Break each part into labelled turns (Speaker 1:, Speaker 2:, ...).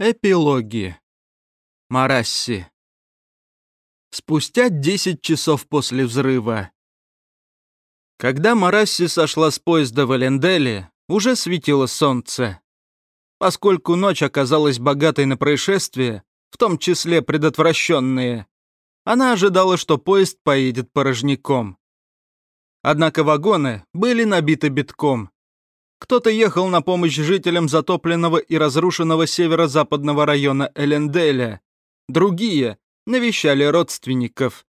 Speaker 1: Эпилоги. Марасси. Спустя 10 часов после взрыва. Когда Марасси сошла с поезда в Эленделе, уже светило солнце. Поскольку ночь оказалась богатой на происшествия, в том числе предотвращенные, она ожидала, что поезд поедет порожняком. Однако вагоны были набиты битком, кто-то ехал на помощь жителям затопленного и разрушенного северо-западного района Эленделя. Другие навещали родственников.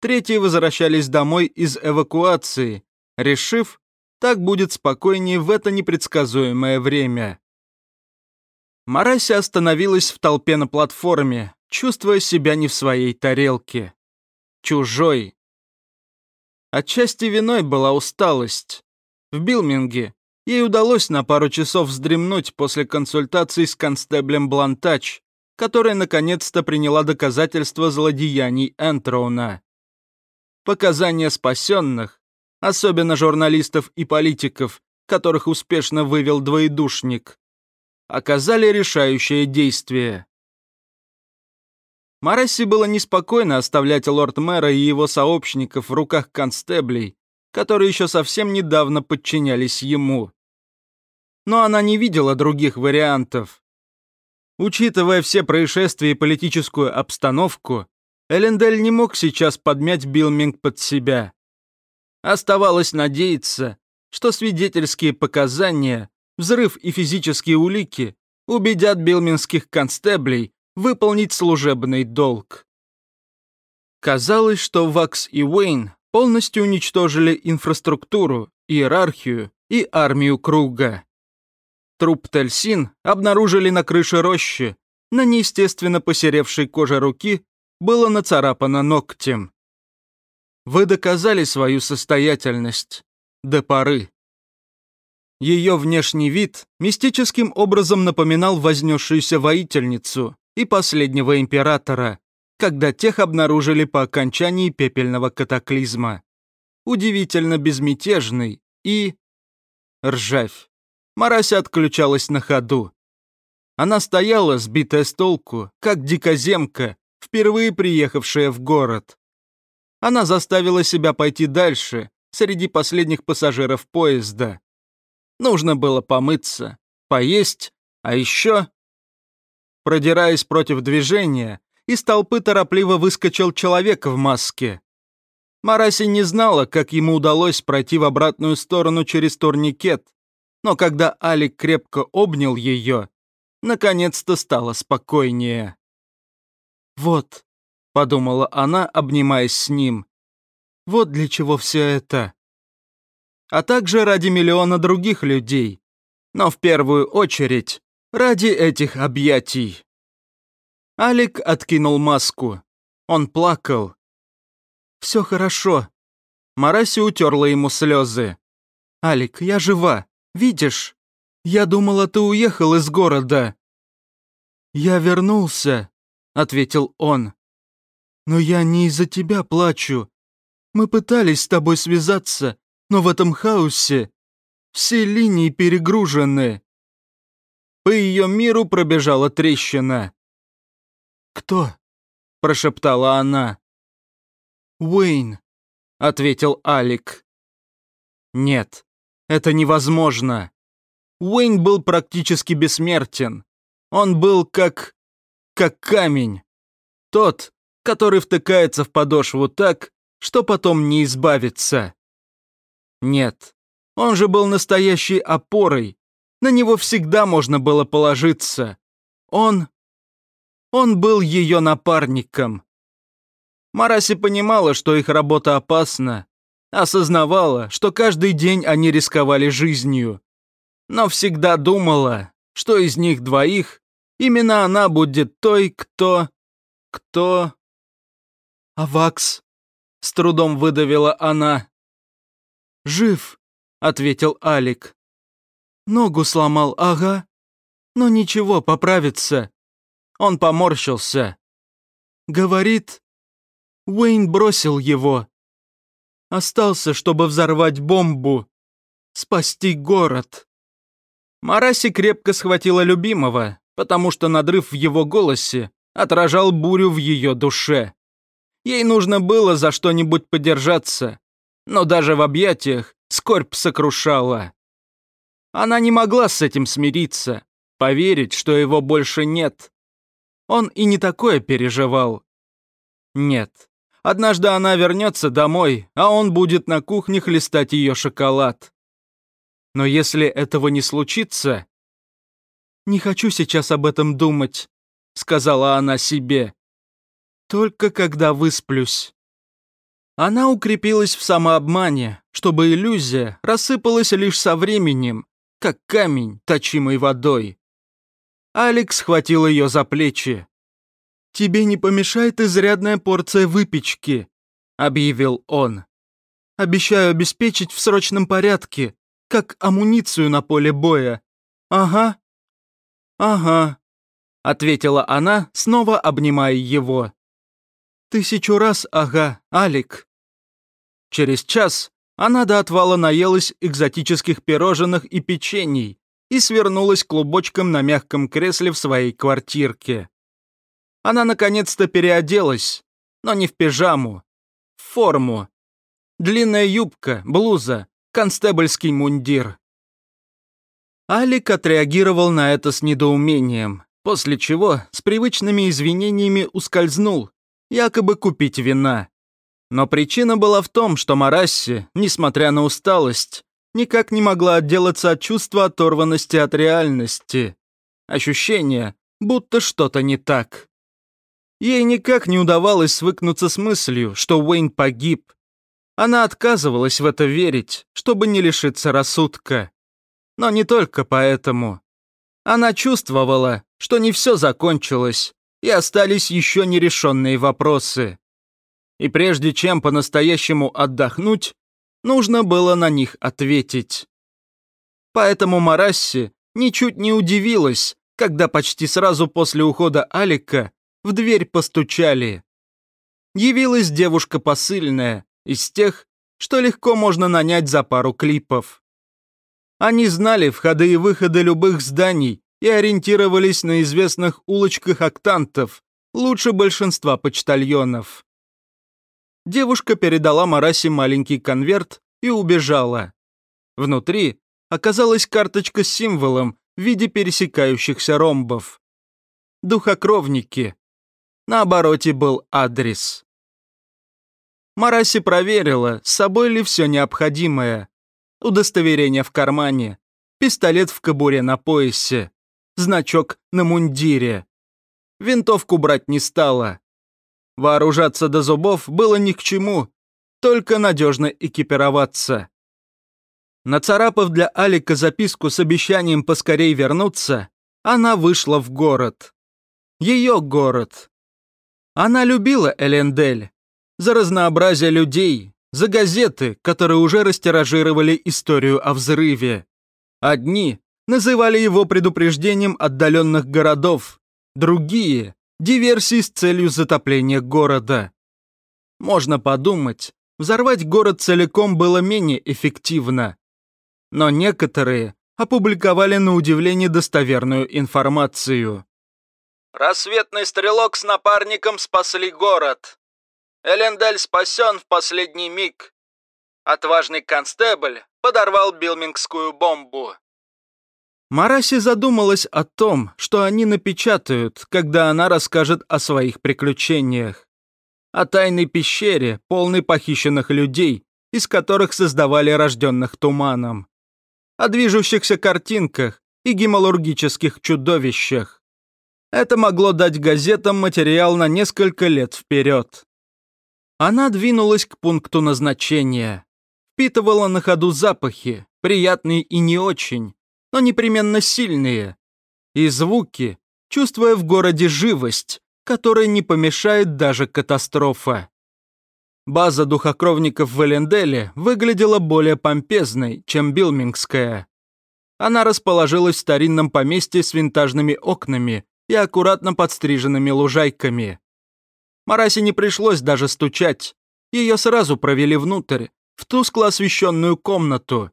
Speaker 1: Третьи возвращались домой из эвакуации, решив, так будет спокойнее в это непредсказуемое время. Марася остановилась в толпе на платформе, чувствуя себя не в своей тарелке. Чужой. Отчасти виной была усталость. В Билминге Ей удалось на пару часов вздремнуть после консультации с констеблем Блантач, которая наконец-то приняла доказательства злодеяний Энтроуна. Показания спасенных, особенно журналистов и политиков, которых успешно вывел двоедушник, оказали решающее действие. Маресси было неспокойно оставлять лорд-мэра и его сообщников в руках констеблей, которые еще совсем недавно подчинялись ему но она не видела других вариантов. Учитывая все происшествия и политическую обстановку, Элендель не мог сейчас подмять Билминг под себя. Оставалось надеяться, что свидетельские показания, взрыв и физические улики убедят билминских констеблей выполнить служебный долг. Казалось, что Вакс и Уэйн полностью уничтожили инфраструктуру, иерархию и армию круга. Труп Тельсин обнаружили на крыше рощи. На неестественно посеревшей коже руки было нацарапано ногтем. Вы доказали свою состоятельность. До поры. Ее внешний вид мистическим образом напоминал вознесшуюся воительницу и последнего императора, когда тех обнаружили по окончании пепельного катаклизма. Удивительно безмятежный и... ржавь. Марася отключалась на ходу. Она стояла, сбитая с толку, как дикоземка, впервые приехавшая в город. Она заставила себя пойти дальше, среди последних пассажиров поезда. Нужно было помыться, поесть, а еще... Продираясь против движения, из толпы торопливо выскочил человек в маске. Мараси не знала, как ему удалось пройти в обратную сторону через турникет, но когда Алик крепко обнял ее, наконец-то стало спокойнее. «Вот», — подумала она, обнимаясь с ним, — «вот для чего все это». А также ради миллиона других людей, но в первую очередь ради этих объятий. Алик откинул маску. Он плакал. «Все хорошо». Мараси утерла ему слезы. «Алик, я жива. Видишь, я думала, ты уехал из города». «Я вернулся», — ответил он. «Но я не из-за тебя плачу. Мы пытались с тобой связаться, но в этом хаосе все линии перегружены». По ее миру пробежала трещина. «Кто?» – прошептала она. «Уэйн», – ответил Алик. «Нет, это невозможно. Уэйн был практически бессмертен. Он был как... как камень. Тот, который втыкается в подошву так, что потом не избавится. Нет, он же был настоящей опорой. На него всегда можно было положиться. Он... Он был ее напарником. Мараси понимала, что их работа опасна, осознавала, что каждый день они рисковали жизнью. Но всегда думала, что из них двоих именно она будет той, кто... кто... «Авакс», — с трудом выдавила она. «Жив», — ответил Алик. «Ногу сломал, ага. Но ничего, поправится». Он поморщился. Говорит, Уэйн бросил его. Остался, чтобы взорвать бомбу. Спасти город. Мараси крепко схватила любимого, потому что надрыв в его голосе отражал бурю в ее душе. Ей нужно было за что-нибудь подержаться, но даже в объятиях скорбь сокрушала. Она не могла с этим смириться, поверить, что его больше нет. Он и не такое переживал. Нет, однажды она вернется домой, а он будет на кухне хлестать ее шоколад. Но если этого не случится... «Не хочу сейчас об этом думать», — сказала она себе. «Только когда высплюсь». Она укрепилась в самообмане, чтобы иллюзия рассыпалась лишь со временем, как камень, точимый водой. Алекс схватил ее за плечи. «Тебе не помешает изрядная порция выпечки», — объявил он. «Обещаю обеспечить в срочном порядке, как амуницию на поле боя. Ага». «Ага», — ответила она, снова обнимая его. «Тысячу раз ага, Алик». Через час она до отвала наелась экзотических пирожных и печений и свернулась клубочком на мягком кресле в своей квартирке. Она наконец-то переоделась, но не в пижаму, в форму. Длинная юбка, блуза, констебльский мундир. Алик отреагировал на это с недоумением, после чего с привычными извинениями ускользнул, якобы купить вина. Но причина была в том, что Марасси, несмотря на усталость, никак не могла отделаться от чувства оторванности от реальности. Ощущение, будто что-то не так. Ей никак не удавалось свыкнуться с мыслью, что Уэйн погиб. Она отказывалась в это верить, чтобы не лишиться рассудка. Но не только поэтому. Она чувствовала, что не все закончилось, и остались еще нерешенные вопросы и прежде чем по-настоящему отдохнуть, нужно было на них ответить. Поэтому Марасси ничуть не удивилась, когда почти сразу после ухода Алика в дверь постучали. Явилась девушка посыльная, из тех, что легко можно нанять за пару клипов. Они знали входы и выходы любых зданий и ориентировались на известных улочках октантов, лучше большинства почтальонов. Девушка передала Марасе маленький конверт и убежала. Внутри оказалась карточка с символом в виде пересекающихся ромбов. Духокровники. На обороте был адрес. Мараси проверила, с собой ли все необходимое. Удостоверение в кармане, пистолет в кобуре на поясе, значок на мундире. Винтовку брать не стала. Вооружаться до зубов было ни к чему, только надежно экипироваться. Нацарапав для Алика записку с обещанием поскорей вернуться, она вышла в город. Ее город. Она любила Элендель. За разнообразие людей, за газеты, которые уже растиражировали историю о взрыве. Одни называли его предупреждением отдаленных городов, другие диверсии с целью затопления города. Можно подумать, взорвать город целиком было менее эффективно. Но некоторые опубликовали на удивление достоверную информацию. «Рассветный стрелок с напарником спасли город. Элендель спасен в последний миг. Отважный констебль подорвал билмингскую бомбу. Мараси задумалась о том, что они напечатают, когда она расскажет о своих приключениях. О тайной пещере, полной похищенных людей, из которых создавали рожденных туманом. О движущихся картинках и гемалургических чудовищах. Это могло дать газетам материал на несколько лет вперед. Она двинулась к пункту назначения. Впитывала на ходу запахи, приятные и не очень, но непременно сильные. И звуки, чувствуя в городе живость, которой не помешает даже катастрофа. База духокровников в Эленделе выглядела более помпезной, чем Билмингская. Она расположилась в старинном поместье с винтажными окнами и аккуратно подстриженными лужайками. Марасе не пришлось даже стучать. Ее сразу провели внутрь, в тускло освещенную комнату,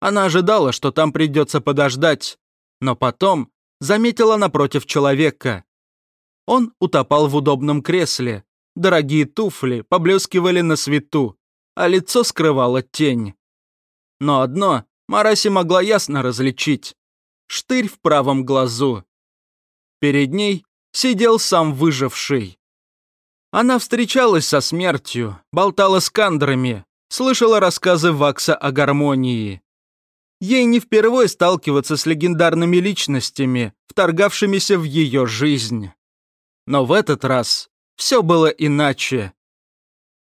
Speaker 1: она ожидала, что там придется подождать, но потом заметила напротив человека. Он утопал в удобном кресле, дорогие туфли поблескивали на свету, а лицо скрывала тень. Но одно Мараси могла ясно различить. Штырь в правом глазу. Перед ней сидел сам выживший. Она встречалась со смертью, болтала с кандрами, слышала рассказы Вакса о гармонии. Ей не впервые сталкиваться с легендарными личностями, вторгавшимися в ее жизнь. Но в этот раз все было иначе.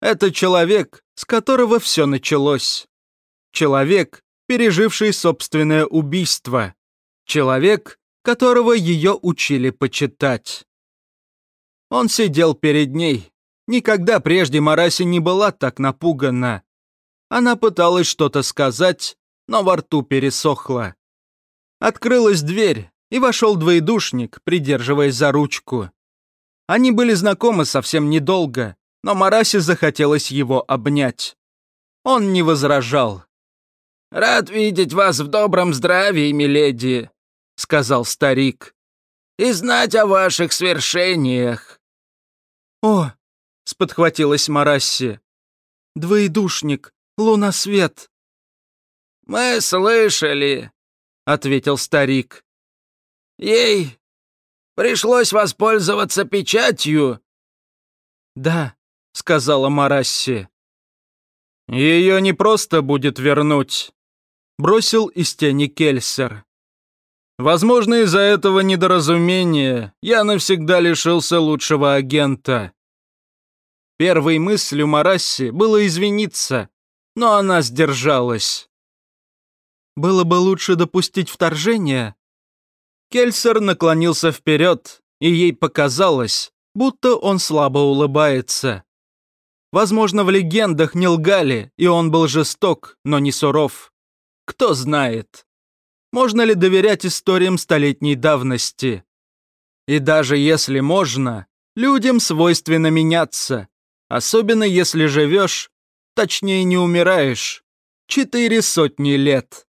Speaker 1: Это человек, с которого все началось. Человек, переживший собственное убийство. Человек, которого ее учили почитать. Он сидел перед ней. Никогда прежде Мараси не была так напугана. Она пыталась что-то сказать, но во рту пересохло. Открылась дверь, и вошел двоедушник, придерживаясь за ручку. Они были знакомы совсем недолго, но Марасе захотелось его обнять. Он не возражал. «Рад видеть вас в добром здравии, миледи», — сказал старик, «и знать о ваших свершениях». «О!» — сподхватилась Марасси. «Двоедушник, лунасвет». «Мы слышали», — ответил старик. «Ей пришлось воспользоваться печатью?» «Да», — сказала Марасси. «Ее не просто будет вернуть», — бросил из тени Кельсер. «Возможно, из-за этого недоразумения я навсегда лишился лучшего агента». Первой мыслью Марасси было извиниться, но она сдержалась. «Было бы лучше допустить вторжение?» Кельсер наклонился вперед, и ей показалось, будто он слабо улыбается. Возможно, в легендах не лгали, и он был жесток, но не суров. Кто знает. Можно ли доверять историям столетней давности? И даже если можно, людям свойственно меняться, особенно если живешь, точнее не умираешь, четыре сотни лет.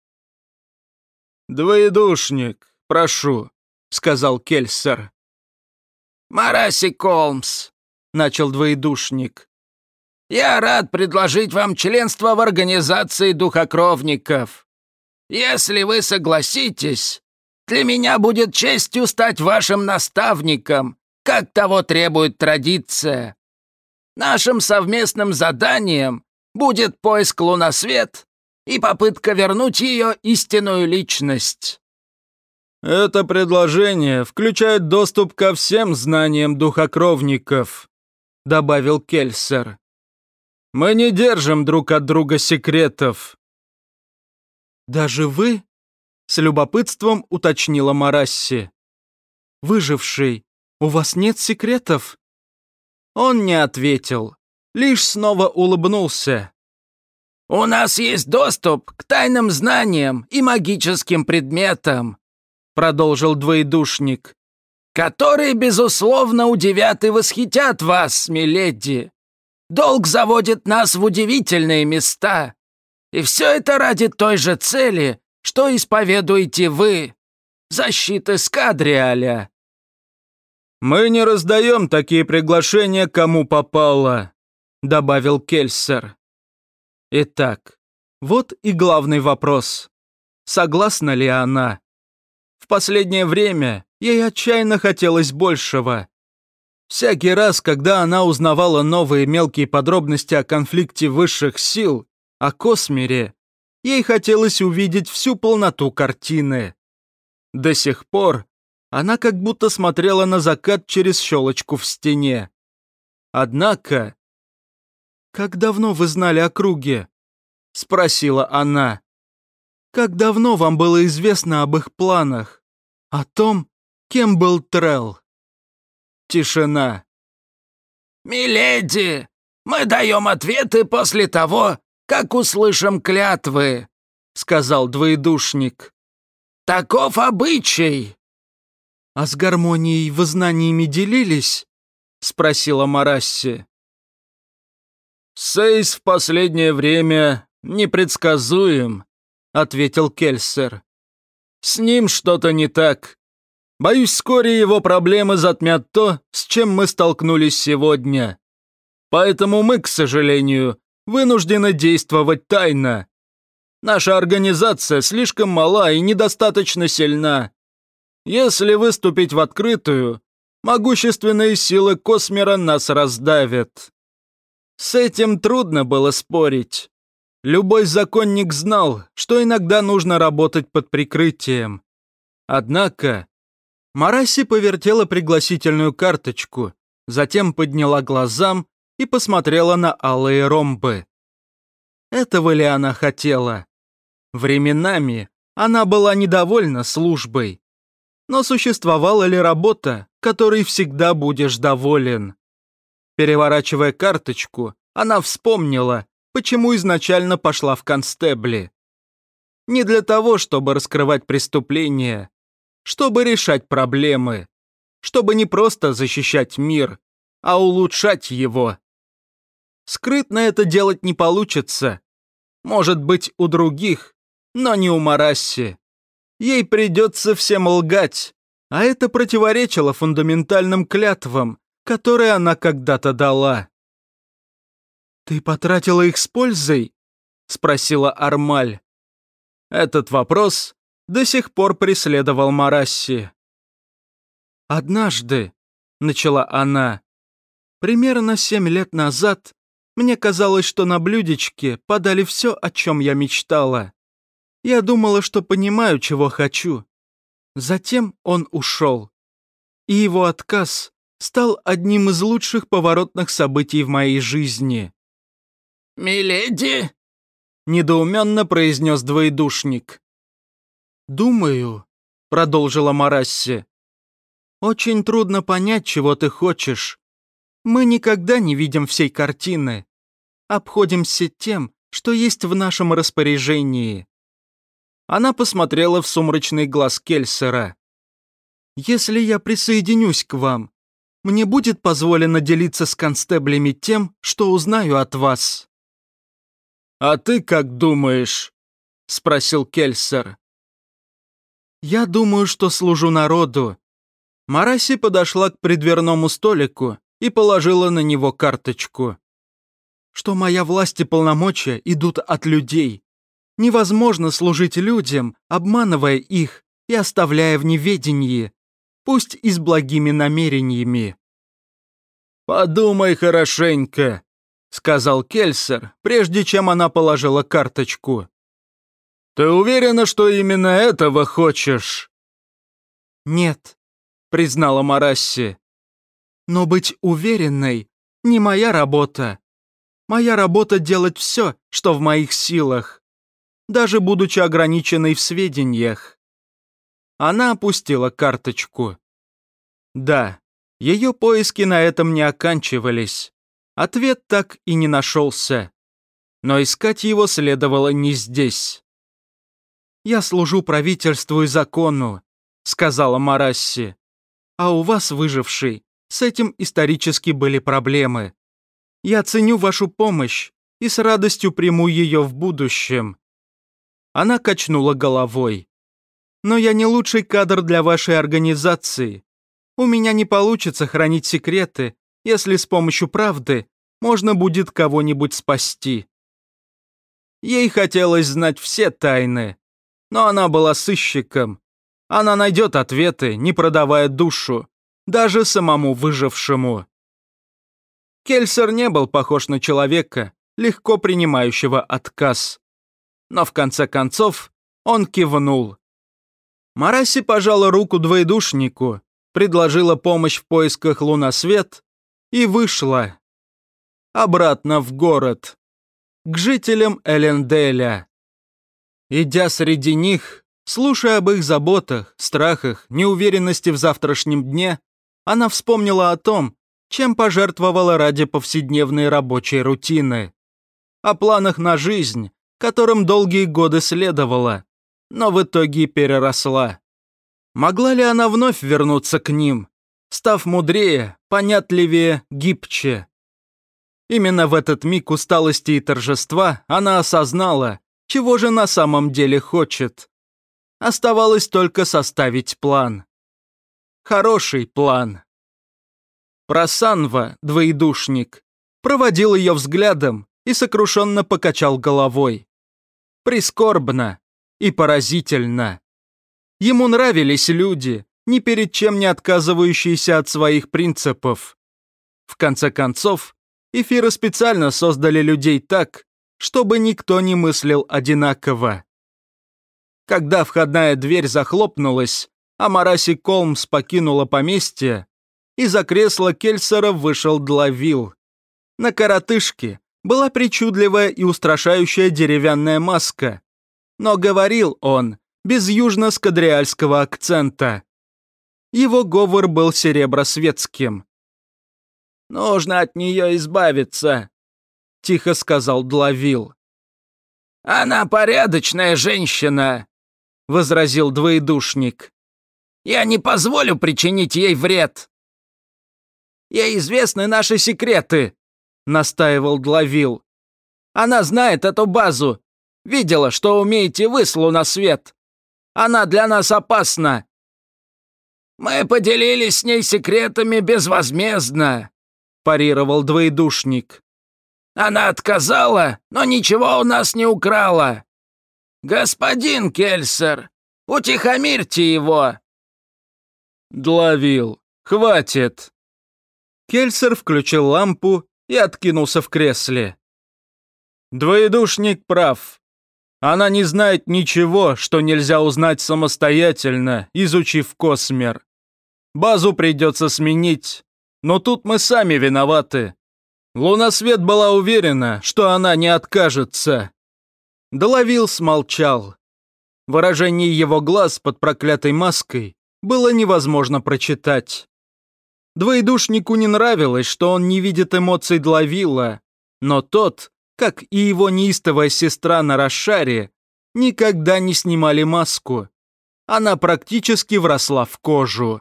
Speaker 1: «Двоедушник, прошу», — сказал Кельсер. «Мараси Колмс», — начал двоедушник. Я рад предложить вам членство в организации духокровников. Если вы согласитесь, для меня будет честью стать вашим наставником, как того требует традиция. Нашим совместным заданием будет поиск лунасвет и попытка вернуть ее истинную личность. Это предложение включает доступ ко всем знаниям духокровников, добавил Кельсер. Мы не держим друг от друга секретов». «Даже вы?» — с любопытством уточнила Марасси. «Выживший, у вас нет секретов?» Он не ответил, лишь снова улыбнулся. «У нас есть доступ к тайным знаниям и магическим предметам», продолжил двоедушник, «которые, безусловно, удивят и восхитят вас, миледи. Долг заводит нас в удивительные места. И все это ради той же цели, что исповедуете вы. Защиты Скадриаля. «Мы не раздаем такие приглашения, кому попало», — добавил Кельсер. Итак, вот и главный вопрос. Согласна ли она? В последнее время ей отчаянно хотелось большего. Всякий раз, когда она узнавала новые мелкие подробности о конфликте высших сил, о Космере, ей хотелось увидеть всю полноту картины. До сих пор она как будто смотрела на закат через щелочку в стене. Однако... «Как давно вы знали о круге?» — спросила она. «Как давно вам было известно об их планах? О том, кем был Трелл?» Тишина.
Speaker 2: «Миледи, мы даем ответы после того, как услышим клятвы», — сказал двоедушник. «Таков обычай».
Speaker 1: «А с гармонией вы знаниями делились?» — спросила Марасси. «Сейс в последнее время непредсказуем», — ответил Кельсер. «С ним что-то не так. Боюсь, вскоре его проблемы затмят то, с чем мы столкнулись сегодня. Поэтому мы, к сожалению, вынуждены действовать тайно. Наша организация слишком мала и недостаточно сильна. Если выступить в открытую, могущественные силы Космера нас раздавят. С этим трудно было спорить. Любой законник знал, что иногда нужно работать под прикрытием. Однако Мараси повертела пригласительную карточку, затем подняла глазам и посмотрела на алые ромбы. Этого ли она хотела? Временами она была недовольна службой. Но существовала ли работа, которой всегда будешь доволен? Переворачивая карточку, она вспомнила, почему изначально пошла в констебли. Не для того, чтобы раскрывать преступления, чтобы решать проблемы, чтобы не просто защищать мир, а улучшать его. Скрытно это делать не получится. Может быть, у других, но не у Марасси. Ей придется всем лгать, а это противоречило фундаментальным клятвам, которые она когда-то дала. «Ты потратила их с пользой?» — спросила Армаль. Этот вопрос до сих пор преследовал Марасси. «Однажды», — начала она, — «примерно семь лет назад мне казалось, что на блюдечке подали все, о чем я мечтала. Я думала, что понимаю, чего хочу. Затем он ушел. И его отказ стал одним из лучших поворотных событий в моей жизни.
Speaker 2: «Миледи?»
Speaker 1: — недоуменно произнес двоедушник. «Думаю», — продолжила Марасси, — «очень трудно понять, чего ты хочешь. Мы никогда не видим всей картины. Обходимся тем, что есть в нашем распоряжении. Она посмотрела в сумрачный глаз Кельсера. «Если я присоединюсь к вам, мне будет позволено делиться с констеблями тем, что узнаю от вас». «А ты как думаешь?» — спросил Кельсер. «Я думаю, что служу народу». Мараси подошла к предверному столику и положила на него карточку. «Что моя власть и полномочия идут от людей, Невозможно служить людям, обманывая их и оставляя в неведении, пусть и с благими намерениями. «Подумай хорошенько», — сказал Кельсер, прежде чем она положила карточку. «Ты уверена, что именно этого хочешь?» «Нет», — признала Марасси. «Но быть уверенной не моя работа. Моя работа делать все, что в моих силах даже будучи ограниченной в сведениях. Она опустила карточку. Да, ее поиски на этом не оканчивались. Ответ так и не нашелся. Но искать его следовало не здесь. «Я служу правительству и закону», — сказала Марасси. «А у вас, выживший, с этим исторически были проблемы. Я ценю вашу помощь и с радостью приму ее в будущем. Она качнула головой. «Но я не лучший кадр для вашей организации. У меня не получится хранить секреты, если с помощью правды можно будет кого-нибудь спасти». Ей хотелось знать все тайны, но она была сыщиком. Она найдет ответы, не продавая душу, даже самому выжившему. Кельсер не был похож на человека, легко принимающего отказ но в конце концов он кивнул. Мараси пожала руку двоедушнику, предложила помощь в поисках лунасвет и вышла. Обратно в город. К жителям Эленделя. Идя среди них, слушая об их заботах, страхах, неуверенности в завтрашнем дне, она вспомнила о том, чем пожертвовала ради повседневной рабочей рутины. О планах на жизнь, которым долгие годы следовала, но в итоге переросла. Могла ли она вновь вернуться к ним, став мудрее, понятливее, гибче? Именно в этот миг усталости и торжества она осознала, чего же на самом деле хочет. Оставалось только составить план. Хороший план. Просанва, двоедушник, проводил ее взглядом и сокрушенно покачал головой. Прискорбно и поразительно. Ему нравились люди, ни перед чем не отказывающиеся от своих принципов. В конце концов, эфиры специально создали людей так, чтобы никто не мыслил одинаково. Когда входная дверь захлопнулась, а Мараси Колмс покинула поместье, из-за кресла Кельсера вышел Длавил. На коротышке была причудливая и устрашающая деревянная маска, но говорил он без южно-скадриальского акцента. Его говор был серебросветским. «Нужно от нее избавиться», — тихо сказал Длавил.
Speaker 2: «Она порядочная женщина», — возразил двоедушник. «Я не позволю причинить ей вред».
Speaker 1: «Ей известны наши секреты», — настаивал Длавил. «Она знает эту базу. Видела, что умеете вы, на свет. Она для нас опасна».
Speaker 2: «Мы поделились с ней секретами безвозмездно», — парировал двоедушник. «Она отказала, но ничего у нас не украла. «Господин Кельсер, утихомирьте его!»
Speaker 1: Дловил. Хватит!» Кельсер включил лампу и откинулся в кресле. «Двоедушник прав. Она не знает ничего, что нельзя узнать самостоятельно, изучив Космер. Базу придется сменить, но тут мы сами виноваты. Лунасвет была уверена, что она не откажется. Доловил смолчал. Выражение его глаз под проклятой маской было невозможно прочитать. Двоедушнику не нравилось, что он не видит эмоций Дловила, но тот, как и его неистовая сестра на Рошаре, никогда не снимали маску. Она практически вросла в кожу.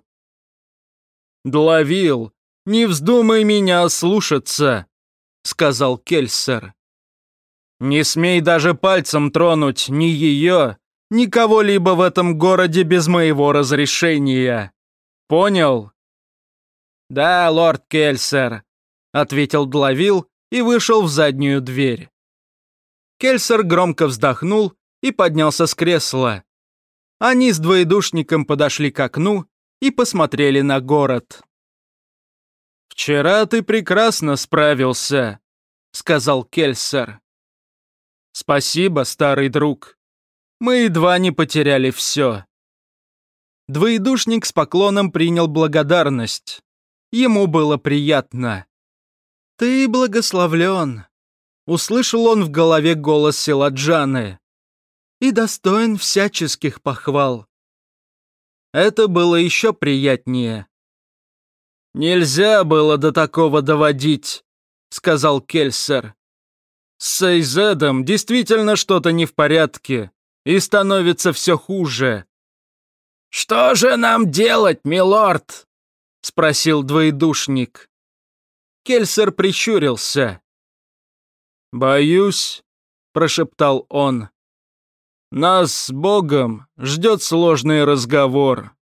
Speaker 1: «Дловил, не вздумай меня слушаться», — сказал Кельсер. Не смей даже пальцем тронуть ни ее, ни кого-либо в этом городе без моего разрешения. Понял? Да, лорд Кельсер, ответил Длавил и вышел в заднюю дверь. Кельсер громко вздохнул и поднялся с кресла. Они с двоедушником подошли к окну и посмотрели на город. «Вчера ты прекрасно справился», — сказал Кельсер. Спасибо, старый друг. Мы едва не потеряли все. Двоедушник с поклоном принял благодарность. Ему было приятно. «Ты благословлен», — услышал он в голове голос Селаджаны. «И достоин всяческих похвал». Это было еще приятнее. «Нельзя было до такого доводить», — сказал Кельсер. С Сейзедом действительно что-то не в порядке, и становится все хуже.
Speaker 2: «Что же нам делать, милорд?» — спросил двоедушник.
Speaker 1: Кельсер прищурился. «Боюсь», — прошептал он. «Нас с Богом ждет сложный разговор».